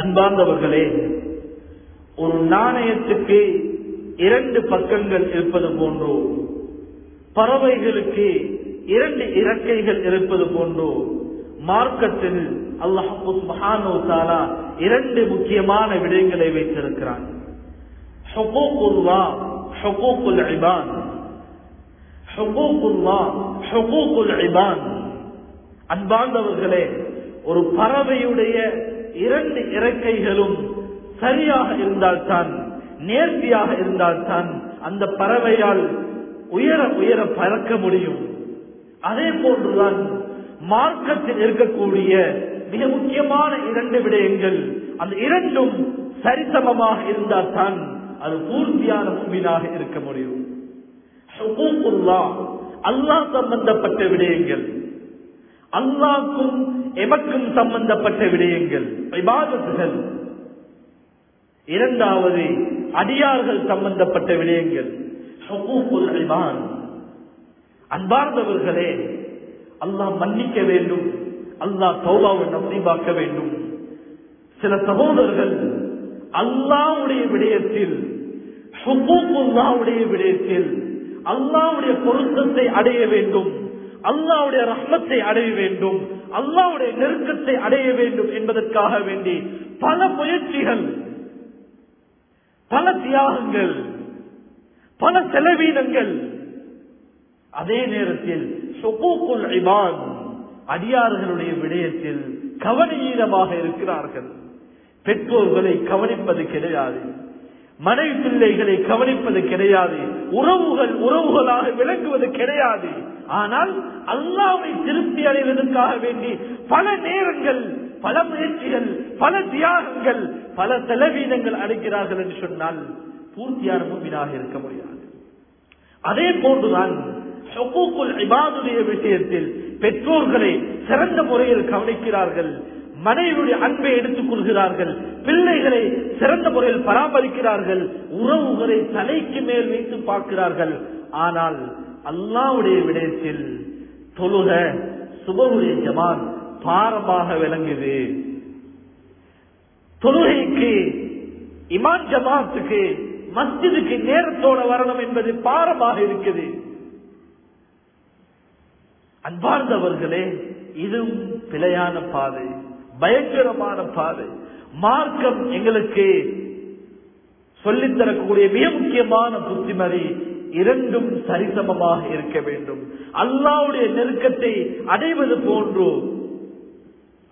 அன்பார்ந்தவர்களே ஒரு நாணயத்துக்கு இரண்டு பக்கங்கள் இருப்பது போன்றோ பறவைகளுக்கு இரண்டு இறக்கைகள் இருப்பது போன்றோ மார்க்கத்தில் அல்லாஹு சுப்ஹானஹு தஆலா இரண்டு முக்கியமான விடயங்களை வைத்திருக்கிறான். அன்பார்ந்தவர்களே ஒரு பறவையுடைய இரண்டு இறக்கைகளும் சரியாக இருந்தால்தான் நேர்த்தியாக இருந்தால்தான் அந்த பறவையால் உயர உயர பறக்க முடியும். அதே போன்றுதான் மார்க்கத்தில் இருக்கக்கூடிய மிக முக்கியமான இரண்டு விடயங்கள் அந்த இரண்டும் சரிசமமாக இருந்தால்தான் அது பூர்த்தியான பூமியாக இருக்க முடியும். அல்லாஹ் சம்பந்தப்பட்ட விடயங்கள். அல்லாக்கும் எமக்கும் சம்பந்தப்பட்ட விடயங்கள் விவாதத்துகள் இரண்டாவது அடியார்கள் சம்பந்தப்பட்ட விடயங்கள். அன்பார்ந்தவர்களே அல்லாஹ் மன்னிக்க வேண்டும். அல்லாஹ் சௌபாவை நசீபாக்க வேண்டும். சில சகோதரர்கள் அல்லாவுடைய விடயத்தில் ஹுகூக்குல்லாவுடைய விடயத்தில் அல்லாவுடைய பொருத்தத்தை அடைய வேண்டும். அல்லாவுடைய ரஹ்மத்தை அடைய வேண்டும். அல்லாவுடைய நெருக்கத்தை அடைய வேண்டும் என்பதற்காக வேண்டி பல முயற்சிகள் பல தியாகங்கள் பல செலவீனங்கள். அதே நேரத்தில் அடியார்களுடைய விடயத்தில் கவனீனமாக இருக்கிறார்கள். பெற்றோர்களை கவனிப்பது கிடையாது. மனை பிள்ளைகளை கவனிப்பது கிடையாது. உறவுகள் உறவுகளாக விளங்குவது கிடையாது. ஆனால் அல்லாவை திருப்தி அடைவதற்காக வேண்டி பல நேரங்கள் பல முயற்சிகள் பல தியாகங்கள் பல செலவீனங்கள் அடைக்கிறார்கள் என்று சொன்னால் பூர்த்தியான முன்பினாக இருக்க முடியாது. அதே போன்றுதான் விஷயத்தில் பெற்றோர்களை சிறந்த முறையில் கவனிக்கிறார்கள். மனைவியுடைய அன்பை எடுத்துக் கொள்கிறார்கள். பிள்ளைகளை சிறந்த முறையில் பராமரிக்கிறார்கள். உறவுகளை தலைக்கு மேல் வைத்து பார்க்கிறார்கள். ஆனால் அல்லாவுடைய விடயத்தில் தொழுக சுபருடைய ஜமான் பாரமாக விளங்குது. தொழுகைக்கு இமான் ஜமாத்துக்கு மஸ்ஜிதுக்கு நேரத்தோட வரணும் என்பது பாரமாக இருக்குது. அன்பார்ந்தவர்களே இதுவும் பிழையான பாதை. பயங்கரமான பாதை. மார்க்கம் எங்களுக்கு சொல்லித்தரக்கூடிய மிக முக்கியமான புத்திமதி இரண்டும் சரிசமமாக இருக்க வேண்டும். அல்லாவுடைய நெருக்கத்தை அடைவது போன்று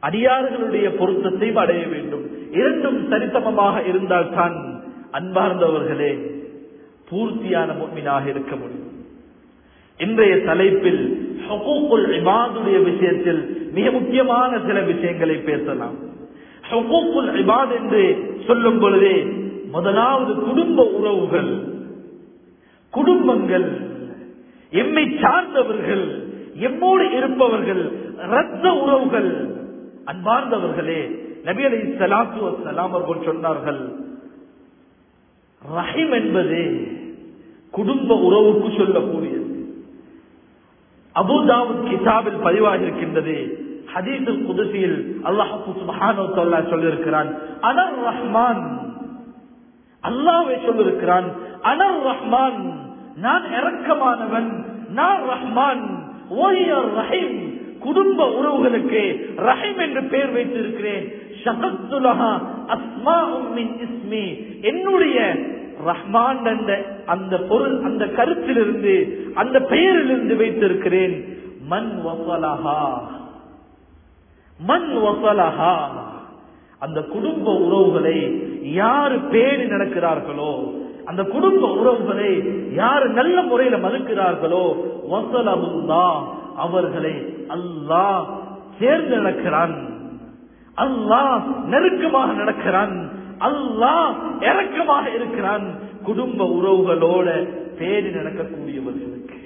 அடியார்களுடைய பொருத்தத்தையும் அடைய வேண்டும். இரண்டும் சரிசமமாக இருந்தால் தான் அன்பார்ந்தவர்களே பூர்த்தியான முன்மினாக இருக்க முடியும். இன்றைய தலைப்பில் விஷயத்தில் மிக முக்கியமான சில விஷயங்களை பேசலாம். இபாத் என்று சொல்லும் பொழுதே முதலாவது குடும்ப உறவுகள் குடும்பங்கள் எம்மை சார்ந்தவர்கள் எம்மோடு இருப்பவர்கள் ரத்த உறவுகள் அன்பார்ந்தவர்களே நபி அலி சலாத்து வலாம் அவர்கள் சொன்னார்கள் ரஹிம் என்பது குடும்ப உறவுக்கு சொல்லக்கூடியது. அபுதாவுத் கிதாபில் பதிவாகி இருக்கின்றது ஹதீசுல் குதிசியில் அல்லாஹு சுபஹானு தஆலா சொல்லியிருக்கிறான் அனர் ரஹ்மான். அல்லாஹ்வே சொல்லியிருக்கிறான் அனர் ரஹ்மான். நான் இரக்கமானவன். நான் ரஹ்மான். ஓயர் ரஹீம். குடும்ப உறவுகளுக்கு ரஹீம் என்று பெயர் வைத்திருக்கிறேன். ஷகத்துலஹா இஸ்மி. என்னுடைய ரஹ்மான் என்ற அந்த பொருள் அந்த கருத்திலிருந்து அந்த பெயரிலிருந்து வைத்திருக்கிறேன். மண் வசலஹா மண் வசலஹா அந்த குடும்ப உறவுகளை யாரு பேணி நடக்கிறார்களோ அந்த குடும்ப உறவுகளை யாரு நல்ல முறையில மறுக்கிறார்களோ வசலகுல்லா அவர்களை அல்லாஹ் சேர்ந்து நடக்கிறான் அல்லாஹ் நெருக்கமாக நடக்கிறான். அல்லாஹ் இறக்கமாக இருக்கிறான். குடும்ப உறவுகளோட பேணி நடக்கக்கூடியவர்களுக்கு.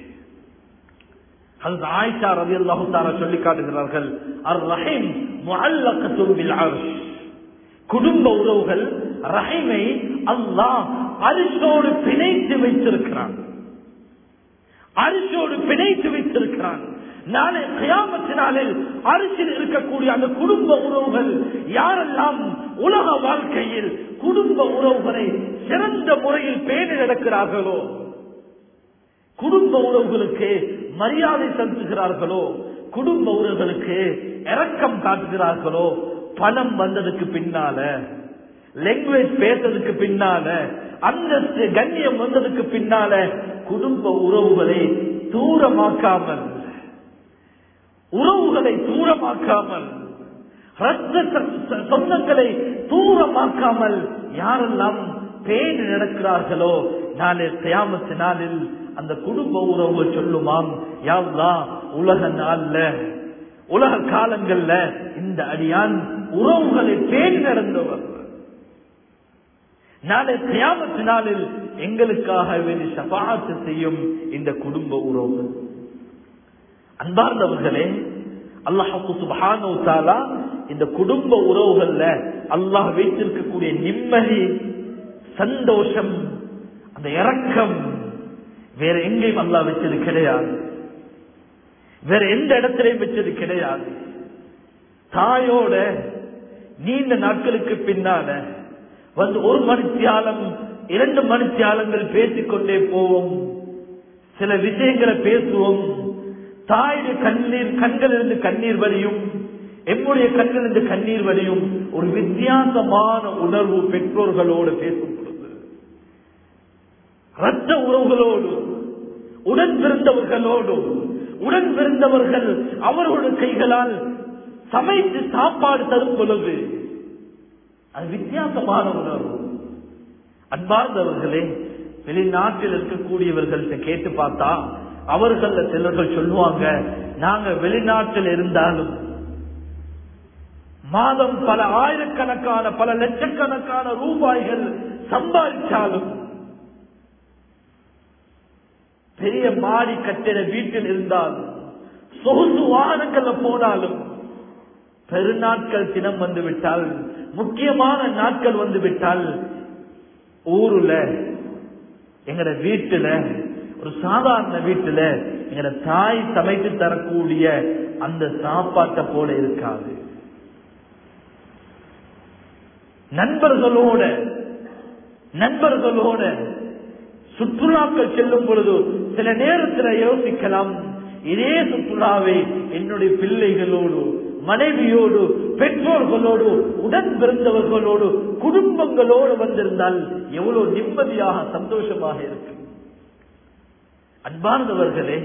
ஆயிஷா ரவி அல்லாஹு சொல்லி காட்டுகிறார்கள் அர் ரஹீம் குடும்ப உறவுகள் ரஹீமை அல்லாஹ் அரிசோடு பிணைத்து வைத்திருக்கிறான். அரிசோடு பிணைத்து வைத்திருக்கிறான். நாளை கயாமத்தினாலில் அரசில் இருக்கக்கூடிய அந்த குடும்ப உறவுகள் யாரெல்லாம் உலக வாழ்க்கையில் குடும்ப உறவுகளை சிறந்த முறையில் பேணி நடக்கிறார்களோ குடும்ப உறவுகளுக்கு மரியாதை செலுத்துகிறார்களோ குடும்ப உறவுகளுக்கு இரக்கம் காட்டுகிறார்களோ பணம் வந்ததுக்கு பின்னால லாங்குவேஜ் பேசுறதுக்கு பின்னால அந்தஸ்து கண்ணியம் வந்ததுக்கு பின்னால குடும்ப உறவுகளை தூரமாக்காமல் உறவுகளை தூரமாக்காமல் ரத்த சொந்தங்களை தூரமாக்காமல் யாரெல்லாம் பேணி நடக்கிறார்களோ நாளை தியாமத்து நாளில் அந்த குடும்ப உறவு சொல்லுமாம் யாவ்லா உலக நாள்ல உலக காலங்கள்ல இந்த அடியான் உறவுகளை பேணி நடந்தவர். நாளை தியாமத்து நாளில் எங்களுக்காக வேண்டி சபாத்து செய்யும் இந்த குடும்ப உறவு. அன்பார்ந்தவர்களே அல்லாஹு சுபஹானு தாலா இந்த குடும்ப உறவுகள்ல அல்லாஹ் வைத்திருக்கக்கூடிய நிம்மதி சந்தோஷம் அந்த இறக்கம் வேற எங்கேயும் அல்லாஹ் வச்சது கிடையாது. வேற எந்த இடத்திலையும் வச்சது கிடையாது. தாயோட நீண்ட நாட்களுக்கு பின்னால வந்து ஒரு மணித்தியாலம் இரண்டு மணித்தியாலங்கள் பேசிக்கொண்டே போவோம். சில விஷயங்களை பேசுவோம். தாயுடைய கண்ணீர் கண்களிலிருந்து கண்ணீர் வழியும் எம்முடைய கண்களிலிருந்து கண்ணீர் வழியும் ஒரு வித்தியாசமான உணர்வு பெற்றோர்களோடு பேசும் பொழுது ரத்த உறவுகளோடு உடன் பிறந்தவர்களோடு உடன் பிறந்தவர்கள் அவர்களுடைய கைகளால் சமைத்து சாப்பாடு தரும் பொழுது அது வித்தியாசமான உணர்வு. அன்பார்ந்தவர்களே வெளிநாட்டில் இருக்கக்கூடியவர்கள்ட்ட கேட்டு பார்த்தா அவர்கள் சிலர்கள் சொல்லுவாங்க நாங்க வெளிநாட்டில் இருந்தாலும் மாதம் பல ஆயிரக்கணக்கான பல லட்சக்கணக்கான ரூபாய்கள் சம்பாதிச்சாலும் பெரிய மாடி கட்டிட வீட்டில் இருந்தாலும் சொகுசு வாகனங்கள்ல போனாலும் பெருநாட்கள் தினம் வந்து விட்டால் முக்கியமான நாட்கள் வந்து விட்டால் ஊருல எங்கட வீட்டுல ஒரு சாதாரண வீட்டுல எங்களை தாய் சமைத்து தரக்கூடிய அந்த சாப்பாட்டை போல இருக்காது. நண்பர்களோட நண்பர்களோட சுற்றுலாக்கள் செல்லும் பொழுது சில நேரத்தில் யோசிக்கலாம். இதே சுற்றுலாவை என்னுடைய பிள்ளைகளோடு மனைவியோடு பெற்றோர்களோடு உடன் பிறந்தவர்களோடு குடும்பங்களோடு வந்திருந்தால் எவ்வளவு நிம்மதியாக சந்தோஷமாக இருக்கும் அன்பார்ந்தவர்களே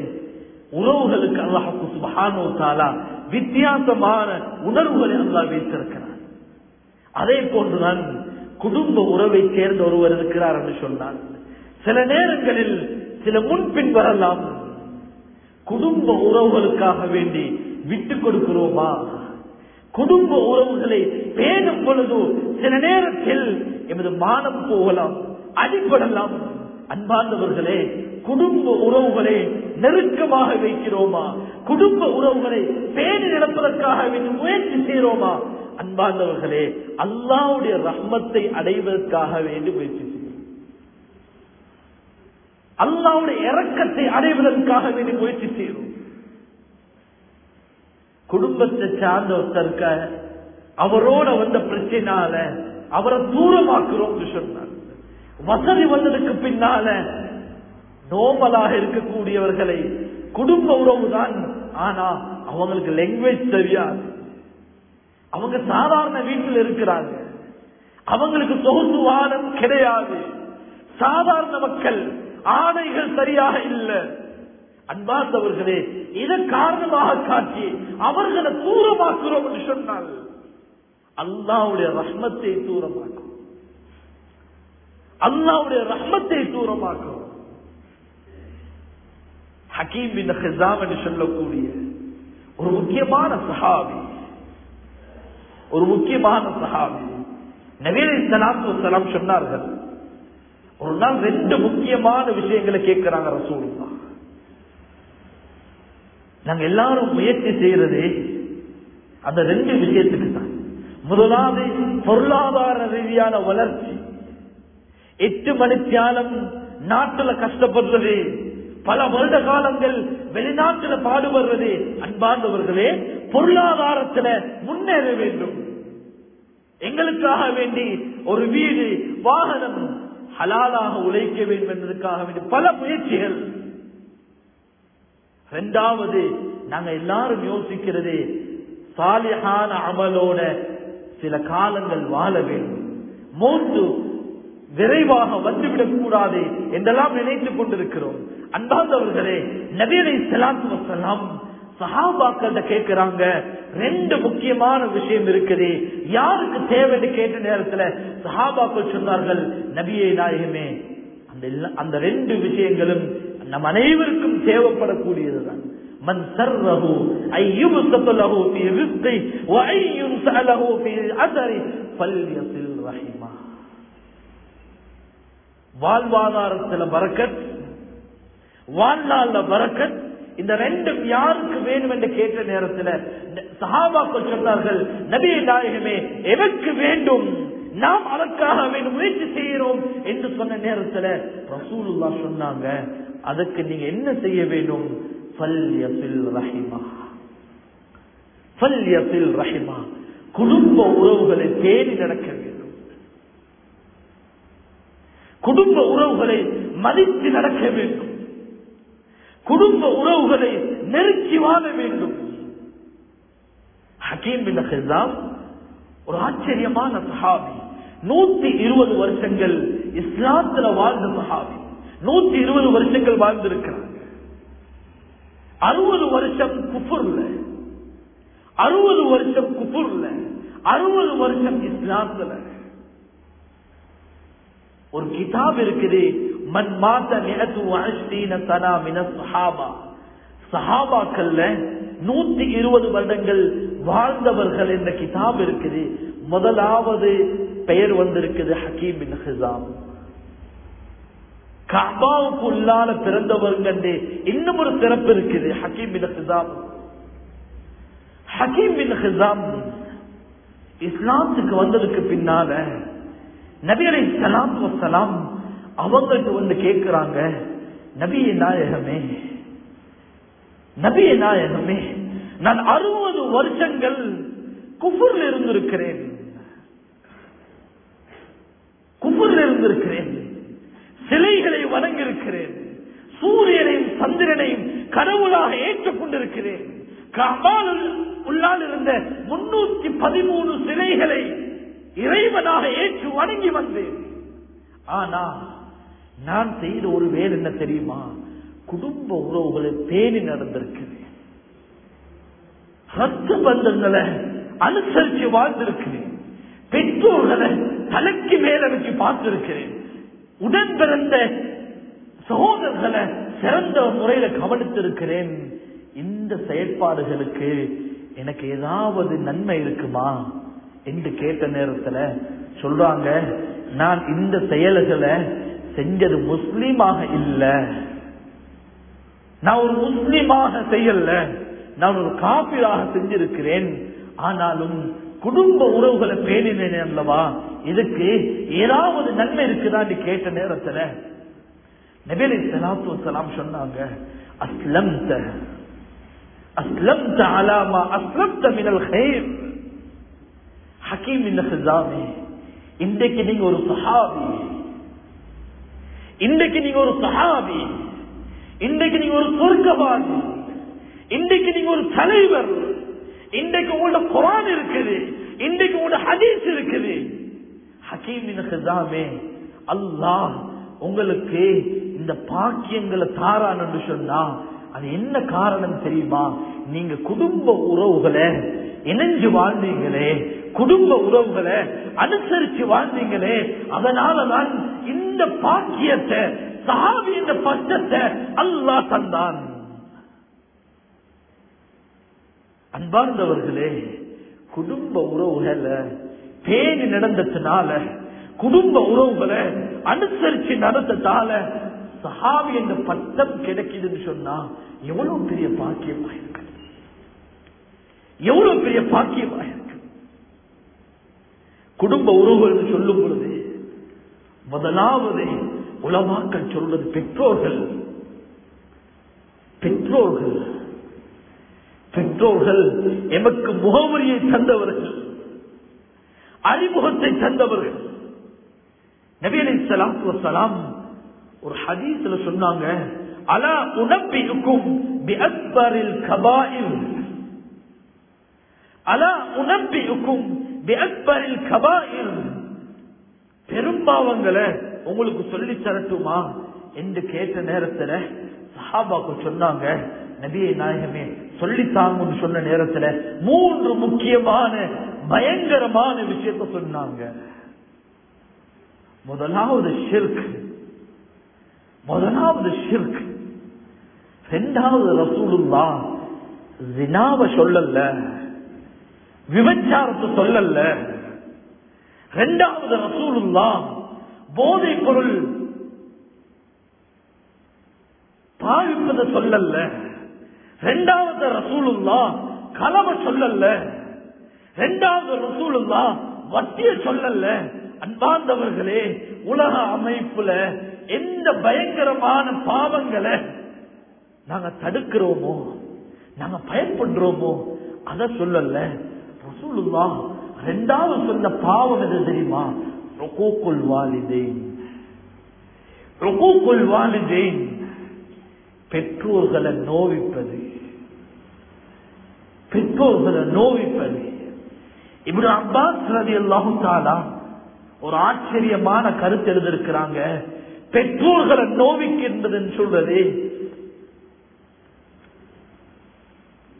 உறவுகளுக்கு அல்லாஹு சுபஹானோ தாலா வித்தியாசமான உணர்வுகளை அல்லாஹ் வைத்திருக்கிறார் அதே போன்றுதான் குடும்ப உறவை சேர்ந்த ஒருவர் இருக்கிறார் என்று சொன்னார் சில நேரங்களில் சில முன்பின் வரலாம். குடும்ப உறவுகளுக்காக வேண்டி விட்டு கொடுக்கிறோமா? குடும்ப உறவுகளை பேணும் பொழுது சில நேரத்தில் எமது மானம் போகலாம் அடிபடலாம். அன்பார்ந்தவர்களே குடும்ப உறவுகளை நெருக்கமாக வைக்கிறோமா? குடும்ப உறவுகளை பேணி நடப்பதற்காக வேண்டி முயற்சி செய்கிறோமா? அன்பார்ந்தவர்களே அல்லாவுடைய ரஹ்மத்தை அடைவதற்காக வேண்டி முயற்சி செய்யும் அல்லாவுடைய இறக்கத்தை அடைவதற்காக வேண்டி முயற்சி செய்யும் குடும்பத்தை சார்ந்த ஒருத்தருக்க அவரோட வந்த பிரச்சனால அவரை தூரமாக்குறோம் சொன்னார். வசதி வந்ததுக்கு பின்னால நோமலாக இருக்கக்கூடியவர்களை குடும்ப உறவு தான். ஆனா அவங்களுக்கு லாங்குவேஜ் தெரியாது. அவங்க சாதாரண வீட்டில் இருக்கிறாங்க. அவங்களுக்கு சொகுசு வானம் கிடையாது. சாதாரண மக்கள் ஆணைகள் சரியாக இல்லை. அன்பார்ந்தவர்களே இதை காரணமாக காட்டி அவர்களை தூரமாக்குறோம் என்று சொன்னால் அல்லாவுடைய ரஷ்மத்தை தூரமாக்கும். அல்லாவுடைய ரஷ்மத்தை தூரமாக்கும். ஹக்கீம் பின் ஹிசாம் என்று சொல்லக்கூடிய ஒரு முக்கியமான சஹாபி. ஒரு முக்கியமான சஹாபி. நவீன சலாத்து சலாம் சொன்னார்கள் ஒரு நாள் ரெண்டு முக்கியமான விஷயங்களை கேட்கிறாங்க ரசூலுல்லா நாங்க எல்லாரும் முயற்சி செய்யறது அந்த ரெண்டு விஷயத்துக்கு தான். முதலாவது பொருளாதார ரீதியான வளர்ச்சி. எட்டு மணித்தியாலம் நாட்டுல கஷ்டப்படுறது பல வருட காலங்கள் வெளிநாட்டுல பாடுபடுறது அன்பார்ந்தவர்களே பொருளாதாரத்துல முன்னேற வேண்டும். எங்களுக்காக வேண்டி ஒரு வீடு வாகனம் ஹலாலாக உழைக்க வேண்டும் என்பதற்காக வேண்டி பல முயற்சிகள். இரண்டாவது நாங்க எல்லாரும் யோசிக்கிறது சாலிஹான அமலோட சில காலங்கள் வாழ வேண்டும். மூன்று விரைவாக வந்துவிடக் கூடாது என்றெல்லாம் நினைத்துக் கொண்டிருக்கிறோம். அன்பாந்தவர்களே நபீரை செலாத்து வசலாம் சஹாபாக்கள்கிட்ட கேட்கிறாங்க ரெண்டு முக்கியமான விஷயம் இருக்குது யாருக்கு தேவைன்னு கேட்ட நேரத்துல சஹாபாக்கள் சொன்னார்கள் நபியை நாயகமே அந்த எல்லா- அந்த ரெண்டு விஷயங்களும் நம் அனைவருக்கும் தேவைப்படக்கூடியதுதான் من سره أن يبسط له في رزقه وأن ينسأ له في أثره فليصل رحمه வாழ்வாதாரத்துல பரக்கத் வாழ்நாள்ல வரக்கன் இந்த ரெண்டும் யாருக்கு வேணும் என்று கேட்ட நேரத்தில் சஹாபாக்கள் சொன்னார்கள் நபி நாயகமே எதற்கு வேண்டும்? நாம் அதற்காக வேண்டும் முயற்சி செய்கிறோம் என்று சொன்ன நேரத்தில் ரசூலுல்லா சொன்னாங்க அதுக்கு நீங்க என்ன செய்ய வேண்டும்? ரஹிமா. குடும்ப உறவுகளை தேடி நடக்க வேண்டும். குடும்ப உறவுகளை மதித்து நடக்க வேண்டும். குடும்ப உறவுகளை நெருக்கி வாழ வேண்டும். ஹக்கீம் பின் ஹிசாம் ஒரு ஆச்சரியமான சஹாபி. நூத்தி இருபது வருஷங்கள் இஸ்லாத்துல வாழ்ந்த சஹாபி. நூத்தி இருபது வருஷங்கள் வாழ்ந்திருக்கிறார். அறுபது வருஷம் குஃபுர்ல அறுபது வருஷம் குஃபுர்ல அறுபது வருஷம் இஸ்லாத்துல. ஒரு கிதாப் இருக்குது மன் மாத்த நிலத்து மின சஹாபா. சஹாபாக்கள்ல நூத்தி இருபது வருடங்கள் வாழ்ந்தவர்கள் என்ற கிதாப் இருக்குது. முதலாவது பெயர் வந்திருக்குது ஹக்கீம் பின் ஹிசாம். கபாவுக்கு உள்ளால பிறந்தவர்கள் இன்னும் ஒரு சிறப்பு இருக்குது ஹக்கீம் பின் ஹிசாம். ஹக்கீம் பின் ஹிசாம் இஸ்லாத்துக்கு வந்ததுக்கு பின்னால நபிகளை சலாம் சலாம் அவங்கள்ட்ட வந்து கேட்கிறாங்க நபிய நாயகமே நபிய நாயகமே நான் அறுபது வருஷங்கள் குஃபுர்ல இருந்திருக்கிறேன். குஃபுர்ல இருந்திருக்கிறேன். சிலைகளை வணங்கியிருக்கிறேன். சூரியனையும் சந்திரனையும் கடவுளாக ஏற்றுக் கொண்டிருக்கிறேன் உள்ளால் இருந்த முன்னூத்தி பதிமூணு சிலைகளை இறைவனாக ஏற்று வணங்கி வந்தேன். ஆனா நான் செய்த ஒரு வேலை என்ன தெரியுமா? குடும்ப உறவுகளை பேணி நடந்திருக்கிறேன். ரத்த பந்தங்களை அனுசரிச்சு வாழ்ந்திருக்கிறேன். பெற்றோர்களை தலைக்கு மேல வச்சு பார்த்திருக்கிறேன். உடன் பிறந்த சகோதரர்களை சிறந்த முறையில கவனித்திருக்கிறேன். இந்த செயற்பாடுகளுக்கு எனக்கு ஏதாவது நன்மை இருக்குமா? என்று கேட்ட நேரத்துல சொல்றாங்க நான் இந்த செயல்களை செஞ்சது முஸ்லீமாக இல்ல. நான் ஒரு முஸ்லீமாக செய்யல. நான் ஒரு காப்பீராக செஞ்சிருக்கிறேன். ஆனாலும் குடும்ப உறவுகளை பேணினேன் அல்லவா? இதுக்கு ஏதாவது நன்மை இருக்குதான்னு கேட்ட நேரத்துல நபேலி சலாத்து சலாம் சொன்னாங்க அஸ்லம் அஸ்லம் அலாமா அஸ்லம் தமிழல் ஹேர் ஹக்கீம் இல்ல இன்றைக்கு நீங்க ஒரு சஹாபி. இன்றைக்கு நீங்க ஒரு சஹாபி. இன்றைக்கு நீங்க ஒரு சொர்க்கவாதி. இன்றைக்கு நீங்க ஒரு தலைவர். இன்றைக்கு உங்களோட குரான் இருக்குது. இன்றைக்கு உங்களோட ஹதீஸ் இருக்குது. ஹக்கீம் ஹிசாமே அல்லாஹ் உங்களுக்கு இந்த பாக்கியங்களை தாரான்னு சொன்னா அது என்ன காரணம் தெரியுமா? நீங்க குடும்ப உறவுகளை இணைஞ்சு வாழ்ந்தீங்களே குடும்ப உறவுகளை அனுசரிச்சு வாழ்ந்தீங்களே அதனாலதான் இந்த பாக்கியத்தை சாவி இந்த பட்டத்தை அல்லாஹ் தந்தான். அன்பார்ந்தவர்களே குடும்ப உறவுகள பேணி நடந்ததுனால குடும்ப உறவுகளை அனுசரிச்சு நடந்ததால சஹாபி என்ற பட்டம் கிடைக்குதுன்னு சொன்னா எவ்வளவு பெரிய பாக்கியமா இருக்கு? எவ்வளவு பெரிய பாக்கியமா இருக்கு? குடும்ப உறவுகள் சொல்லும் பொழுது முதலாவது உலமாக்கள் சொல்வது பெற்றோர்கள். பெற்றோர்கள். பெற்றோர்கள் எமக்கு முகவரியை தந்தவர்கள். அறிமுகத்தை தந்தவர்கள். நபி சலாம் சலாம் ஒரு ஹதீஸ்ல சொன்னாங்க அலா உணப்பிக்கும் அலா உனப்பிக்கும் பெரும்பாவங்களை உங்களுக்கு சொல்லி தரட்டுமா? என்று கேட்ட நேரத்துல சஹாபாக்கு சொன்னாங்க நபியை நாயகமே சொல்லித்தாங்கன்னு சொன்ன நேரத்துல மூன்று முக்கியமான பயங்கரமான விஷயத்த சொன்னாங்க. முதலாவது ஷிர்க். முதலாவது ஷிர்க் ரெண்டாவது ரசூலுல்லா. ஜினாவ சொல்லல. விபச்சாரத்தை சொல்லல. ரெண்டாவது ரசூலுல்லா. போதை பொருள் பாவிப்பதை சொல்லல. ரெண்டாவது ரசூலுல்லா கலவை சொல்லல. ரெண்டாவது ரசூலுல்லா வட்டிய சொல்லல. அன்பார்ந்தவர்களே உலக அமைப்புல எந்த பயங்கரமான பாவங்களை நாங்க தடுக்கிறோமோ நாங்க பயன்படுறோமோ அத சொல்லல. ரசூலுல்லா ரெண்டாவது சொன்ன பாவம் எது தெரியுமா? ரொகோக்குள் வாலிதேன். ரொகோக்குள் வாலிதேன் பெற்றோர்களை நோவிப்பது பெற்றோர்களை நோவிப்பது. இப்படி அப்பாஸ் ரதி அல்லாஹு தாலா ஒரு ஆச்சரியமான கருத்து எழுதிருக்கிறாங்க பெற்றோர்களை நோவிக்கின்றதுன்னு சொல்றது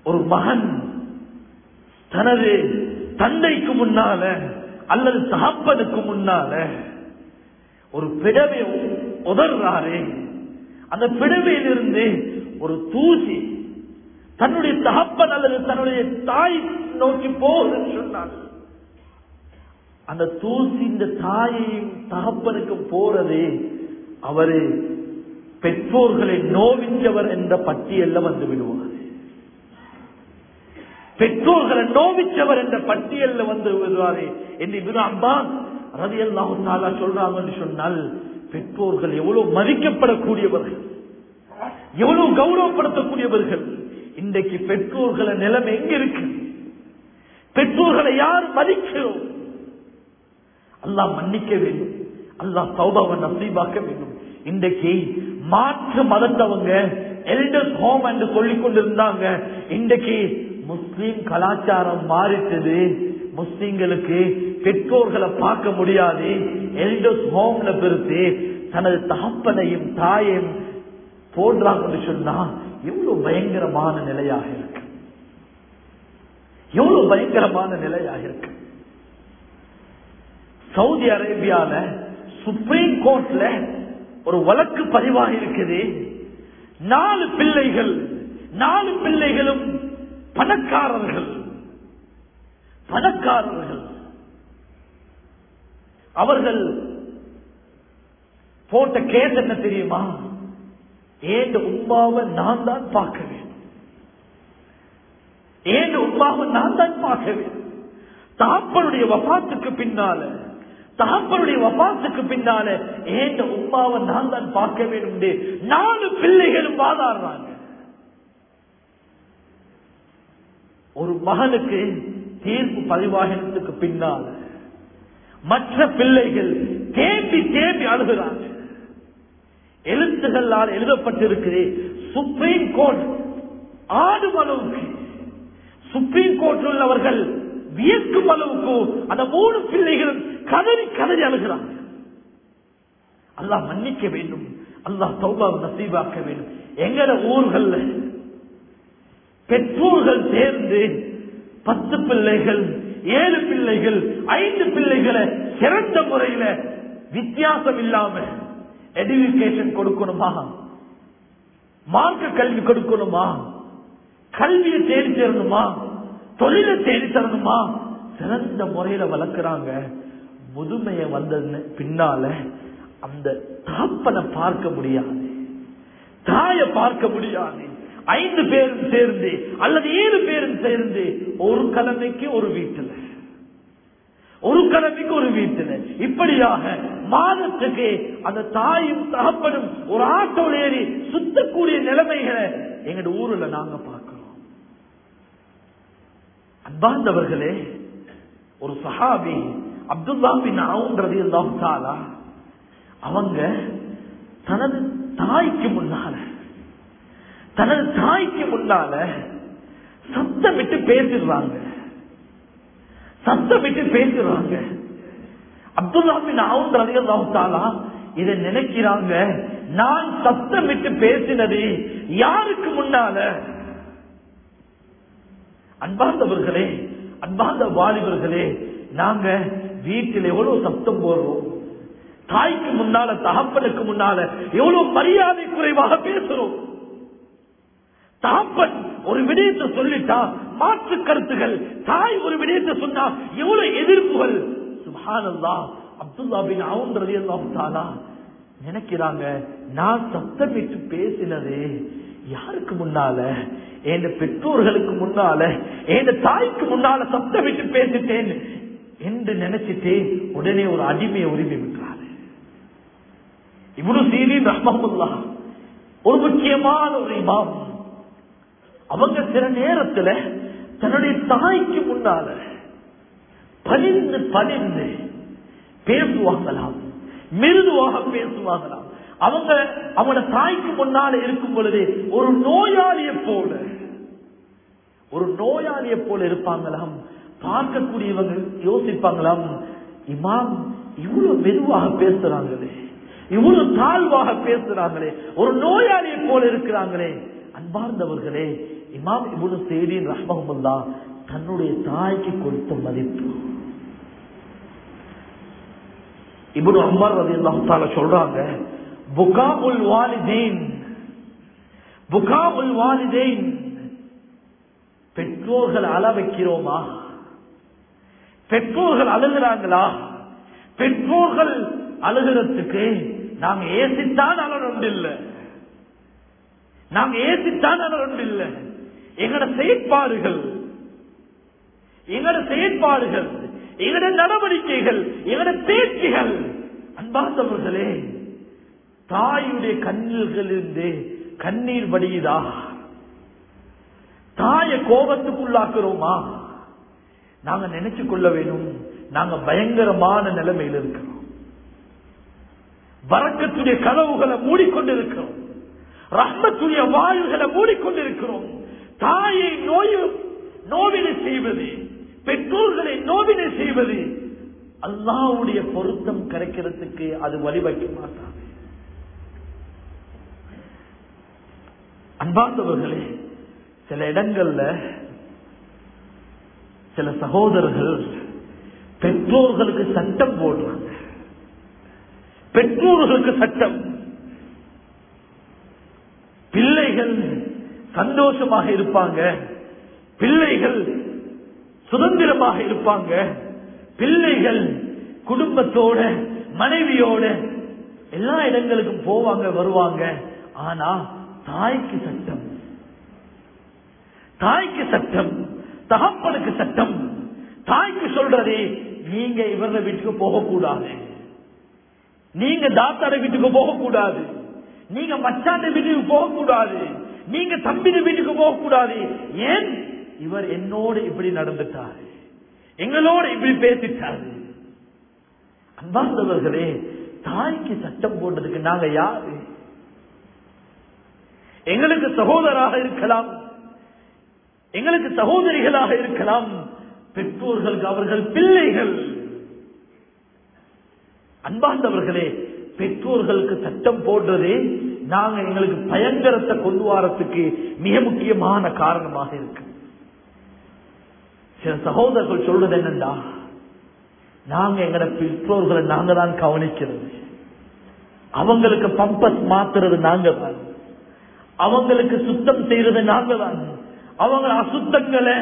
ஒரு மகன் தனது தந்தைக்கு முன்னால அல்லது தகப்பனுக்கு முன்னால ஒரு பிடவை உதர்றாரு. அந்த பிடவையிலிருந்து ஒரு தூசி தன்னுடைய தகப்பன் அல்லது தன்னுடைய தாய் நோக்கி போகுதுன்னு சொன்னார் அந்த தூசி இந்த தாயையும் தகப்பனுக்கும் போறது அவரு பெற்றோர்களை நோவிச்சவர் என்ற பட்டியல்ல வந்து விடுவார். பெற்றோர்களை நோவிச்சவர் என்ற பட்டியல்ல வந்து விடுவாரு என்று இவரு அம்பான் ரதி அல்லாஹு சொல்றாங்கன்னு சொன்னால் பெற்றோர்கள் எவ்வளவு மதிக்கப்படக்கூடியவர்கள் எவ்வளவு கௌரவப்படுத்தக்கூடியவர்கள். இன்றைக்கு பெற்றோர்களை நிலைமை எங்க இருக்கு? பெற்றோர்களை யார் மதிக்கிறோம்? அல்லாஹ் மன்னிக்க வேண்டும். அல்லாஹ் சௌபாவை நசீபாக்க வேண்டும். இன்றைக்கு மாற்று மதத்தவங்க எல்டர்ஸ் ஹோம் என்று சொல்லிக் கொண்டிருந்தாங்க. இன்றைக்கு முஸ்லீம் கலாச்சாரம் மாறிட்டது. முஸ்லீம்களுக்கு பெற்றோர்களை பார்க்க முடியாது. எல்டர்ஸ் ஹோம்ல பெருத்து தனது தகப்பனையும் தாயையும் போடுறாங்கன்னு சொன்னா எவ்வளவு பயங்கரமான நிலையாக இருக்கு. எவ்வளவு பயங்கரமான நிலையாக இருக்கு. சவுதி அரேபியால சுப்ரீம் கோர்ட்ல ஒரு வழக்கு பதிவாக இருக்குது. நாலு பிள்ளைகள் நாலு பிள்ளைகளும் பணக்காரர்கள். பணக்காரர்கள். அவர்கள் போட்ட கேஸ் என்ன தெரியுமா? ஏன் உண்மாவை நான் தான் பார்க்க வேண்டும் ஏன் உமாவை நான் தான் பார்க்க வேண்டும் தாப்பனுடைய வபாத்துக்கு பின்னால தகப்பனுடைய வபாத்துக்கு பின்னால ஏன் உமாவை நான் தான் பார்க்க வேண்டும் நாலு பிள்ளைகளும் வாதாடுறாங்க. ஒரு மகனுக்கு தீர்ப்பு பதிவாகினத்துக்கு பின்னால் மற்ற பிள்ளைகள் தேம்பி தேம்பி அழுகிறாங்க. எழுத்துகளால் எழுதப்பட்டிருக்கிறது சுப்ரீம் கோர்ட் ஆடும் அளவுக்கு சுப்ரீம் கோர்ட்டில் உள்ளவர்கள் வியக்கும் அளவுக்கு அந்த மூணு பிள்ளைகளும் கதறி கதறி அழுகிறாங்க. அல்லாஹ் மன்னிக்க வேண்டும். அல்லாஹ் தௌபாவை நசீவாக்க வேண்டும். எங்கட ஊர்கள்ல பெற்றோர்கள் சேர்ந்து பத்து பிள்ளைகள் ஏழு பிள்ளைகள் ஐந்து பிள்ளைகளை சிறந்த முறையில வித்தியாசம் இல்லாம எஜுகேஷன் கொடுக்கணுமா? மார்க்க கல்வி கொடுக்கணுமா? கல்வியை தேடி தரணுமா தொழிலை தேடி தரணுமா? சிறந்த முறையில வளர்க்கிறாங்க. முதுமைய வந்ததுன்னு பின்னால அந்த தாப்பனை பார்க்க முடியாது. தாய பார்க்க முடியாது. ஐந்து பேரும் சேர்ந்து அல்லது ஏழு பேரும் சேர்ந்து ஒரு கிழமைக்கு ஒரு வீட்டுல. ஒரு கிழமைக்கு ஒரு வீட்டுல. இப்படியாக மாதத்துக்கு அந்த தாயும் தகப்பனும் ஒரு ஆட்டோல ஏறி சுத்தக்கூடிய நிலைமைகளை எங்க ஊர்ல நாங்க பார்க்கிறோம். அன்பார்ந்தவர்களே ஒரு சஹாபி அப்துல்லா பின் அவுன்றது தாலா அவங்க தனது தாய்க்கு முன்னால தனது தாய்க்கு முன்னால சத்தம் விட்டு பேசிடுறாங்க. சத்தமிட்டு பேசிடுறாங்க அப்துல்லா பின் அவுன் ரலியல்லாஹு தஆலா இதை நினைக்கிறாங்க நான் சத்தம் விட்டு பேசினது யாருக்கு முன்னால? அன்பார்ந்தவர்களே அன்பார்ந்த வாலிபர்களே நாங்க வீட்டில் எவ்வளவு சத்தம் போடுறோம்? தாய்க்கு முன்னால தகப்பனுக்கு முன்னால எவ்வளவு மரியாதை குறைவாக பேசுறோம்? தகப்பன் ஒரு விடயத்தை சொல்லிட்டா மாற்று கருத்துகள். தாய் ஒரு விடயத்தை சொன்னா எவ்வளவு எதிர்ப்புகள்? சுபானல்லா அப்துல்லா பின் அவுன் ரலியல்லாஹு தஆலா நினைக்கிறாங்க நான் சத்தமிட்டு பேசினது யாருக்கு முன்னால? என் பெற்றோர்களுக்கு முன்னால? என் தாய்க்கு முன்னால சத்தமிட்டு பேசிட்டேன். என்று நினைச்சிட்டு உடனே ஒரு அடிமையை உரிமை விட்டாரு இவரு சீரின் ரஹ்மத்துல்லா ஒரு முக்கியமான ஒரு இமாம். அவங்க சில நேரத்துல தன்னுடைய தாய்க்கு முன்னால பணிந்து பணிந்து பேசுவாங்களாம். மிருதுவாக பேசுவாங்களாம். அவங்க அவங்களோட தாய்க்கு முன்னால இருக்கும் பொழுது ஒரு நோயாளியை போல ஒரு நோயாளியை போல இருப்பாங்களாம். பார்க்கக்கூடியவங்க யோசிப்பாங்களாம் இமாம் இவ்வளவு மெதுவாக பேசுறாங்களே இவ்வளவு தாழ்வாக பேசுறாங்களே ஒரு நோயாளியை போல இருக்கிறாங்களே. அன்பார்ந்தவர்களே இமாம் இவ்வளவு செய்தியின் ரஹ்மஹமுல்லா தன்னுடைய தாய்க்கு கொடுத்த மதிப்பு. இப்னு உமர் ரவி தஆலா சொல்றாங்க புகாபுல் வாலிதீன் புகாஉல் வாலிதீன் பெற்றோர்கள் அள வைக்கிறோமா பெற்றோர்கள் அழுகிறாங்களா பெற்றோர்கள் அழுகிறதுக்கு நாம் ஏசித்தான் அழணும் இல்லை. நாங்க ஏசித்தான் அழணும் இல்லை. எங்களோட செயற்பாடுகள் எங்களோட செயற்பாடுகள் எங்களோட நடவடிக்கைகள் எங்களோட பேச்சுகள். அன்பார்ந்தவர்களே தாயுடைய கண்ணிலிருந்து கண்ணீர் வடியுதா? தாய கோபத்துக்குள்ளாக்குறோமா? நாங்க நினைச்சு கொள்ள வேணும். நாங்க பயங்கரமான நிலைமையில் இருக்கிறோம். வரக்கத்துடைய கதவுகளை மூடிக்கொண்டிருக்கிறோம். ரஹ்மத்துடைய வாயுகளை மூடிக்கொண்டிருக்கிறோம். தாயை நோய் நோவினை செய்வது பெற்றோர்களை நோவினை செய்வது அல்லாவுடைய பொருத்தம் கிடைக்கிறதுக்கு அது வழிவைக்க மாட்டாங்க. அன்பார்ந்தவர்களே சில இடங்கள்ல சில சகோதரர்கள் பெற்றோர்களுக்கு சட்டம் போடுறாங்க. பெற்றோர்களுக்கு சட்டம். பிள்ளைகள் சந்தோஷமாக இருப்பாங்க. பிள்ளைகள் சுதந்திரமாக இருப்பாங்க. பிள்ளைகள் குடும்பத்தோட மனைவியோட எல்லா இடங்களுக்கும் போவாங்க வருவாங்க. ஆனா தாய்க்கு சட்டம். தாய்க்கு சட்டம். தகப்பனுக்கு சட்டம். தாய்க்கு சொல்றதே நீங்க இவர வீட்டுக்கு போகக்கூடாது. நீங்க தாத்தாட வீட்டுக்கு போகக்கூடாது. நீங்க மச்சாண்ட வீட்டுக்கு போகக்கூடாது. நீங்க தம்பிட வீட்டுக்கு போகக்கூடாது. ஏன்? இவர் என்னோடு இப்படி நடந்துட்டார். எங்களோட இப்படி பேசிட்டாரு. அன்பார்ந்தவர்களே தாய்க்கு சட்டம் போன்றதுக்கு நாங்க யாரு? எங்களுக்கு சகோதராக இருக்கலாம். எங்களுக்கு சகோதரிகளாக இருக்கலாம். பெற்றோர்களுக்கு அவர்கள் பிள்ளைகள். அன்பார்ந்தவர்களே பெற்றோர்களுக்கு சட்டம் போடுறதே நாங்க எங்களுக்கு பயங்கரத்தை கொண்டு வாரத்துக்கு மிக முக்கியமான காரணமாக இருக்கு. சில சகோதரர்கள் சொல்றது என்னண்டா? நாங்க எங்கட பெற்றோர்களை நாங்க தான் கவனிக்கிறது. அவங்களுக்கு பம்பஸ் மாத்துறது நாங்க தான் அவங்களுக்கு சுத்தம் செய்யறது நாங்க தான் அவங்க அசுத்தங்களை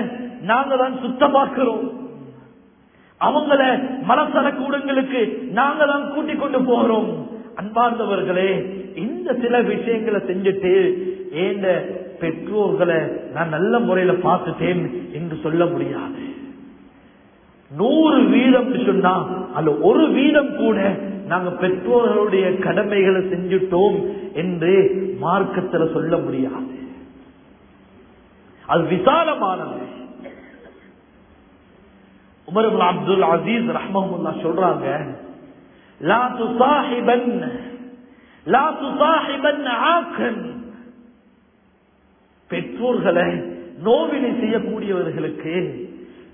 நாங்க தான் சுத்தமாக்குறோம். அவங்கள மலசல கூடங்களுக்கு நாங்க தான் கூட்டிக் கொண்டு போகிறோம் அன்பார்ந்தவர்களே இந்த சில விஷயங்களை செஞ்சுட்டு ஏந்த பெற்றோர்களை நான் நல்ல முறையில பார்த்துட்டேன் என்று சொல்ல முடியாது. நூறு வீதம் சொன்னா அல்ல ஒரு வீதம் கூட நாங்க பெற்றோர்களுடைய கடமைகளை செஞ்சுட்டோம் என்று மார்க்கத்தில் சொல்ல முடியாது. அது விசாலமானது. உமர் அப்துல் அசீஸ் ரஹ்மஹுல்லா சொல்றாங்க லா துசாஹிபன் லா துசாஹிபன் ஆக்கன். பெற்றோர்களை நோவினை செய்யக்கூடியவர்களுக்கு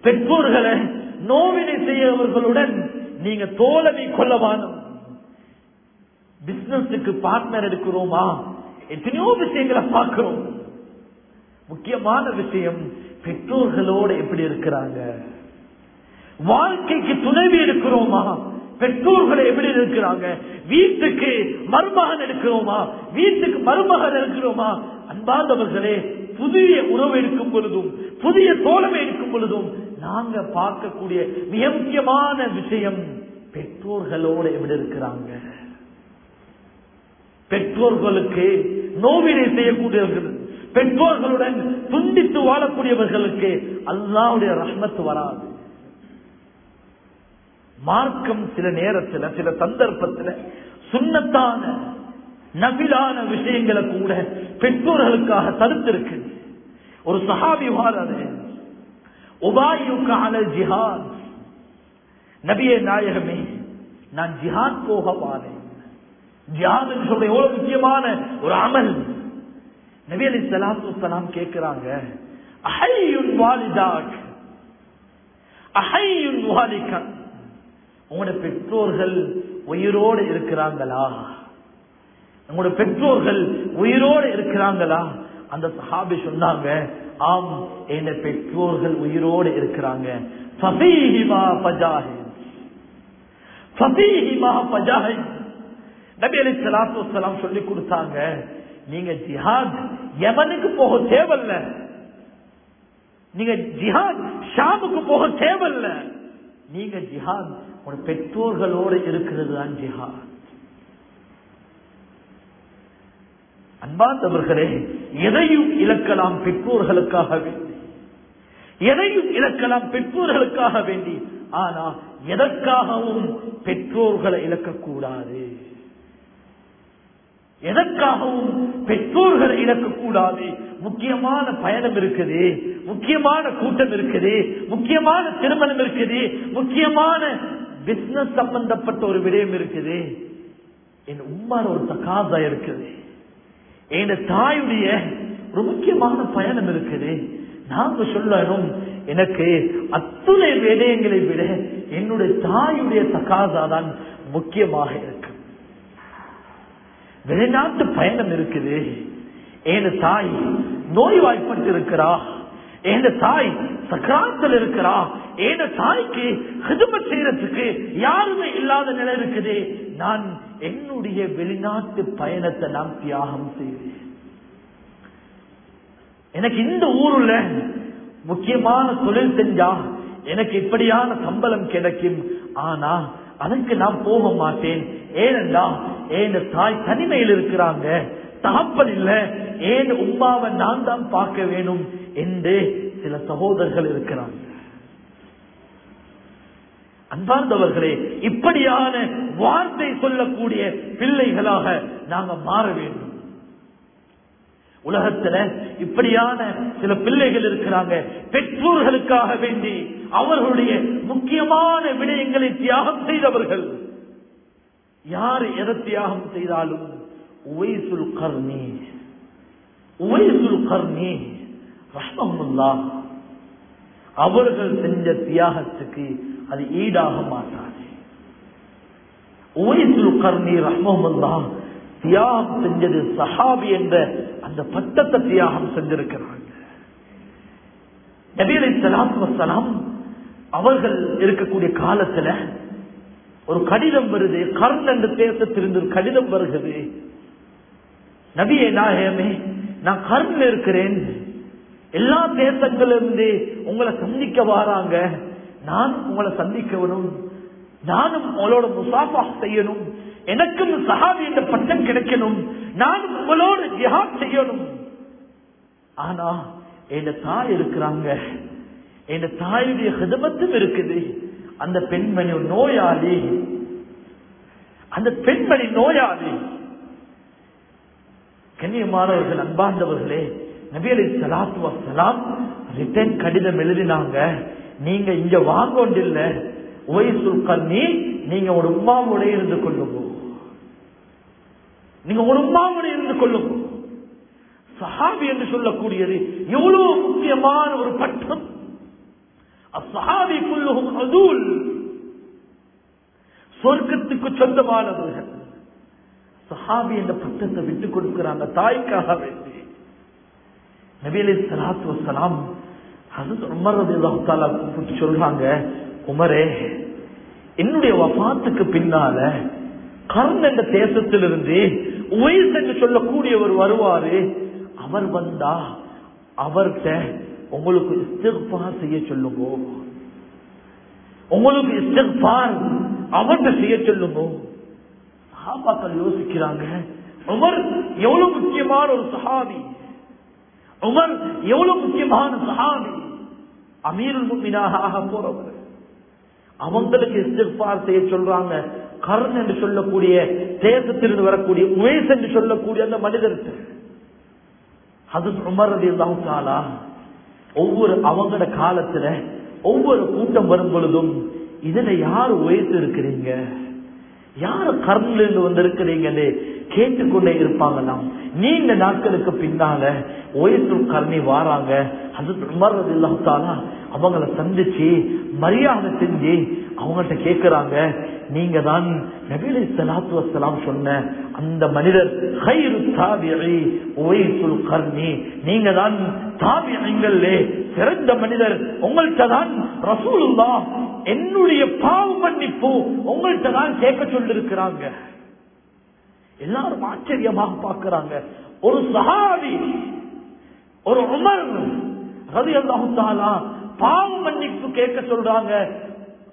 பெற்றோர்களை நோவினை செய்யவர்களுடன் நீங்க தோழமை கொள்ளவானும் பிசினஸுக்கு பார்ட்னர் எடுக்கிறோமா? எத்தனையோ விஷயங்களை பார்க்கிறோம். முக்கியமான விஷயம் பெற்றோர்களோட எப்படி இருக்கிறாங்க? வாழ்க்கைக்கு துணைவி இருக்கிறோமா பெற்றோர்களை எப்படி இருக்கிறாங்க? வீட்டுக்கு மருமகன் இருக்கிறோமா வீட்டுக்கு மருமகன் இருக்கிறோமா அன்பார்ந்தவர்களே புதிய உறவு எடுக்கும் பொழுதும் புதிய தோழமை எடுக்கும் பொழுதும் நாங்க பார்க்கக்கூடிய மிக முக்கியமான விஷயம் பெற்றோர்களோட எப்படி இருக்கிறாங்க? பெற்றோர்களுக்கு நோவினை செய்யக்கூடியவர்கள் பெற்றோர்களுடன் துண்டித்து வாழக்கூடியவர்களுக்கு அல்லாவுடைய ரஹ்மத்து வராது. மார்க்கம் சில நேரத்தில் சில சந்தர்ப்பத்தில் சுண்ணத்தான நபிலான விஷயங்களை கூட பெற்றோர்களுக்காக தடுத்திருக்கு. ஒரு சஹாபி வாரது உபாயுக்கான ஜிஹாத். நபியே நாயகமே நான் ஜிஹாத் போக வாரேன் ஜிஹாத் சொல்ற எவ்வளவு முக்கியமான ஒரு அமல். நபி அலி சலாத்து சலாம் கேட்கிறாங்க அஹையுன் வாலிதாக் அஹையுன் வாலிகா. உங்களோட பெற்றோர்கள் உயிரோடு இருக்கிறாங்களா? உங்களோட பெற்றோர்கள் உயிரோடு இருக்கிறாங்களா? அந்த சஹாபி சொன்னாங்க ஆம் என் பெற்றோர்கள் உயிரோடு இருக்கிறாங்க. சொல்லிக் கொடுத்தாங்க நீங்க ஜிஹாத் எவனுக்கு போக தேவையில்ல. நீங்க ஜிஹாத் ஷாமுக்கு போக தேவையில்ல. நீங்க ஜிஹாத் உங்க பெற்றோர்களோடு இருக்கிறது தான் ஜிஹாத். அன்பார்ந்தவர்களே எதையும் இழக்கலாம் பெற்றோர்களுக்காக வேண்டி. எதையும் இழக்கலாம் பெற்றோர்களுக்காக வேண்டி. ஆனா எதற்காகவும் பெற்றோர்களை இழக்கக்கூடாது. எதற்காகவும் பெற்றோர்களை இழக்கக்கூடாது முக்கியமான பயணம் இருக்குது. முக்கியமான கூட்டம் இருக்குது. முக்கியமான திருமணம் இருக்குது. முக்கியமான பிசினஸ் சம்பந்தப்பட்ட ஒரு விடயம் இருக்குது. என் உம்மார ஒரு தகாதா இருக்குது. என் தாயுடைய ஒரு முக்கியமான பயணம் இருக்குது. நாங்க சொல்லணும் எனக்கு அத்துணை விடயங்களை விட என்னுடைய தாயுடைய தகாதா தான் முக்கியமாக இருக்கு. வெளிநாட்டு பயணம் இருக்குது. என் தாய் நோய்வாய்ப்பட்டு இருக்கிறா என் தாய் சக்கராத்தில் இருக்கிறா. என் தாய்க்கு ஹிதுமத் செய்யறதுக்கு யாருமே இல்லாத நிலை இருக்குது. நான் என்னுடைய வெளிநாட்டு பயணத்தை நான் தியாகம் செய்வேன். எனக்கு இந்த ஊருல முக்கியமான தொழில் செஞ்சா எனக்கு இப்படியான சம்பளம் கிடைக்கும். ஆனா அதுக்கு நான் போக மாட்டேன். ஏனென்றால் ஏன் தாய் தனிமையில் இருக்கிறாங்க? தகப்பன் இல்ல. ஏன் உமாவை நான் தான் பார்க்க வேணும் என்று சில சகோதரர்கள் இருக்கிறாங்க. அன்பார்ந்தவர்களே இப்படியான வார்த்தை சொல்லக்கூடிய பிள்ளைகளாக நாங்க மாற வேண்டும். உலகத்துல இப்படியான சில பிள்ளைகள் இருக்கிறாங்க. பெற்றோர்களுக்காக வேண்டி அவர்களுடைய முக்கியமான விடயங்களை தியாகம் செய்தவர்கள். யார் எதை தியாகம் செய்தாலும் உவைசுல் கர்ணி உவைசுல் கர்ணி ரஹ்மமுல்லா அவர்கள் செஞ்ச தியாகத்துக்கு அது ஈடாக மாட்டாது. உவைசுல் கர்ணி ரஹ்மமுல்லா தியாகம் செஞ்சது சஹாபி என்ற அந்த பட்டத்தை தியாகம் செஞ்சிருக்கிறாங்க. நபீலை சலாத்து அவர்கள் இருக்கக்கூடிய காலத்துல ஒரு கடிதம் வருது கர்ண் என்ற தேசத்திலிருந்து ஒரு கடிதம் வருகிறது. நபியே நாயமே நான் கர்ணில் இருக்கிறேன். எல்லா தேசங்களிலிருந்து உங்களை சந்திக்க வராங்க. நான் உங்களை சந்திக்கணும் நானும் உங்களோட முசாஃபா செய்யணும். எனக்கும் சஹாபி என்ற பட்டம் கிடைக்கணும். நானும் உங்களோட ஜிஹாத் செய்யணும். ஆனா என் தாய் இருக்கிறாங்க. என் தாயுடைய ஹிதமத்தும் இருக்குது. அந்த பெண்மணி நோயாளி. அந்த பெண்மணி நோயாளி. கண்ணியமானவர்கள் அன்பார்ந்தவர்களே நபியலை சலாத்து வசலாம் ரிட்டன் கடிதம் எழுதினாங்க. நீங்க இங்க வாங்கொண்டில்ல ஒய்சுல் கண்ணி நீங்க ஒரு உமாவோட இருந்து கொள்ளுங்க. நீங்க ஒரு உமாவோட இருந்து கொள்ளுங்க. சஹாபி என்று சொல்லக்கூடியது எவ்வளவு முக்கியமான ஒரு பட்டம். அசஹாபி குல்லுகும் அதூல் சொர்க்கத்துக்கு சொந்தமானவர்கள். சஹாபி என்ற பட்டத்தை விட்டு கொடுக்கிறாங்க தாய்க்காக வேண்டி. நபீலே சலாத்து வசலாம் ஹசத் கூப்பிட்டு சொல்றாங்க உமரே என்னுடைய வஃபாத்துக்கு பின்னால கர்ன் என்ற தேசத்திலிருந்து உயிர் என்று சொல்லக்கூடியவர் வருவாரு அவர் வந்தா அவர்கிட்ட உங்களுக்கு இஸ்திக்பார் செய்ய சொல்லுங்க. உங்களுக்கு இஸ்திக்பார் அவன் செய்ய சொல்லுங்க. சஹாபாக்கள் யோசிக்கிறாங்க உமர் எவ்வளவு முக்கியமான ஒரு சஹாபி? உமர் எவ்வளவு முக்கியமான சஹாபி? அமீர் முக்மினாக ஆக போறவர் அவங்களுக்கு இஸ்திஃபார் செய்ய சொல்றாங்க. கர்ன் என்று சொல்லக்கூடிய தேசத்திலிருந்து வரக்கூடிய உவேஸ் என்று சொல்லக்கூடிய அந்த மனிதருக்கு அது உமர் அது இருந்தாலும் ஒவ்வொரு அவங்களோட காலத்துல ஒவ்வொரு கூட்டம் வரும் பொழுதும் இதுல யார் உயர்த்து இருக்கிறீங்க யாரு கர்ன்ல இருந்து வந்திருக்கிறீங்கன்னு கேட்டுக்கொண்டே இருப்பாங்கன்னா நீண்ட நாட்களுக்கு பின்னால ஒயசுல் கர்ணி வாராங்க. அது உமர்றது இல்லாத்தாலா அவங்கள சந்திச்சு மரியாதை செஞ்சு அவங்கள்ட்ட கேக்குறாங்க. நீங்க தான் நபீலை சலாத்து வசலாம் சொன்ன அந்த மனிதர் கயிறு தாபியை ஒய்சுல் கர்ணி. நீங்க தான் தாபியங்களே சிறந்த மனிதர். உங்கள்கிட்ட தான் ரசூலுல்லா என்னுடைய பாவம் மன்னிப்பு உங்கள்கிட்ட தான் கேட்க சொல்லிருக்கிறாங்க. எல்லாரும் ஆச்சரியமாக பார்க்கிறாங்க. ஒரு சஹாவி ஒரு உமர் ரவி அல்லாஹாலா பாவம் மன்னிப்பு கேட்க சொல்றாங்க.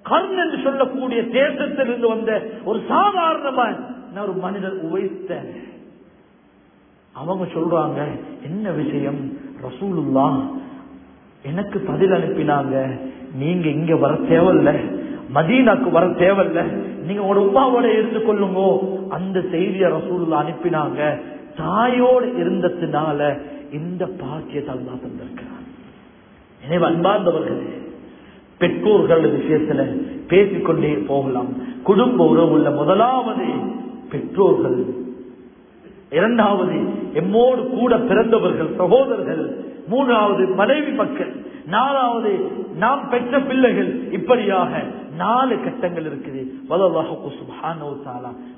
கர்ண் என்று சொல்லக்கூடிய தேசத்திலிருந்து வந்த ஒரு சாதாரணமான ஒரு மனிதர் உழைத்த அவங்க சொல்றாங்க என்ன விஷயம்? ரசூலுல்லா எனக்கு பதில் அனுப்பினாங்க. நீங்க இங்க வர தேவையில்ல. மதீனாக்கு வர தேவையில்ல. நீங்க உங்களோட உமாவோட இருந்து கொள்ளுங்க. அந்த செய்தியை ரசூலுல்லா அனுப்பினாங்க. தாயோடு இருந்ததுனால இந்த பாக்கியத்தை அல்லா தந்திருக்கிறார் எனவே அன்பார்ந்தவர்களே பெற்றோர்கள் விஷயத்துல பேசிக்கொண்டே போகலாம். குடும்ப உறவு உள்ள முதலாவது பெற்றோர்கள். இரண்டாவது எம்மோடு கூட பிறந்தவர்கள் சகோதரர்கள் மூன்றாவது மனைவி மக்கள் நாலாவது நாம் பெற்ற பிள்ளைகள் இப்படியாக நாலு கட்டங்கள் இருக்குது.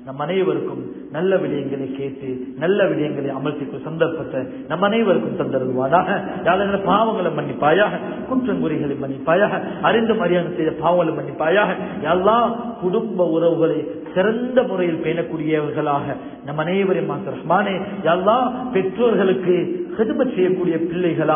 நம் அனைவருக்கும் நல்ல விடயங்களை கேட்டு நல்ல விடயங்களை அமர்த்திக்கும் சந்தர்ப்பத்தை நம் அனைவருக்கும் தந்தருவானாக யாழங்கள பாவங்களை மன்னிப்பாயாக குற்றங்குறைகளை மன்னிப்பாயாக அறிந்து மரியாதை செய்த பாவங்களை மன்னிப்பாயாக எல்லா குடும்ப உறவுகளை சிறந்த முறையில் பேணக்கூடியவர்களாக நம் அனைவரையும் மாத்திரமானே எல்லா பெற்றோர்களுக்கு கெடுமை செய்யக்கூடிய பிள்ளைகளா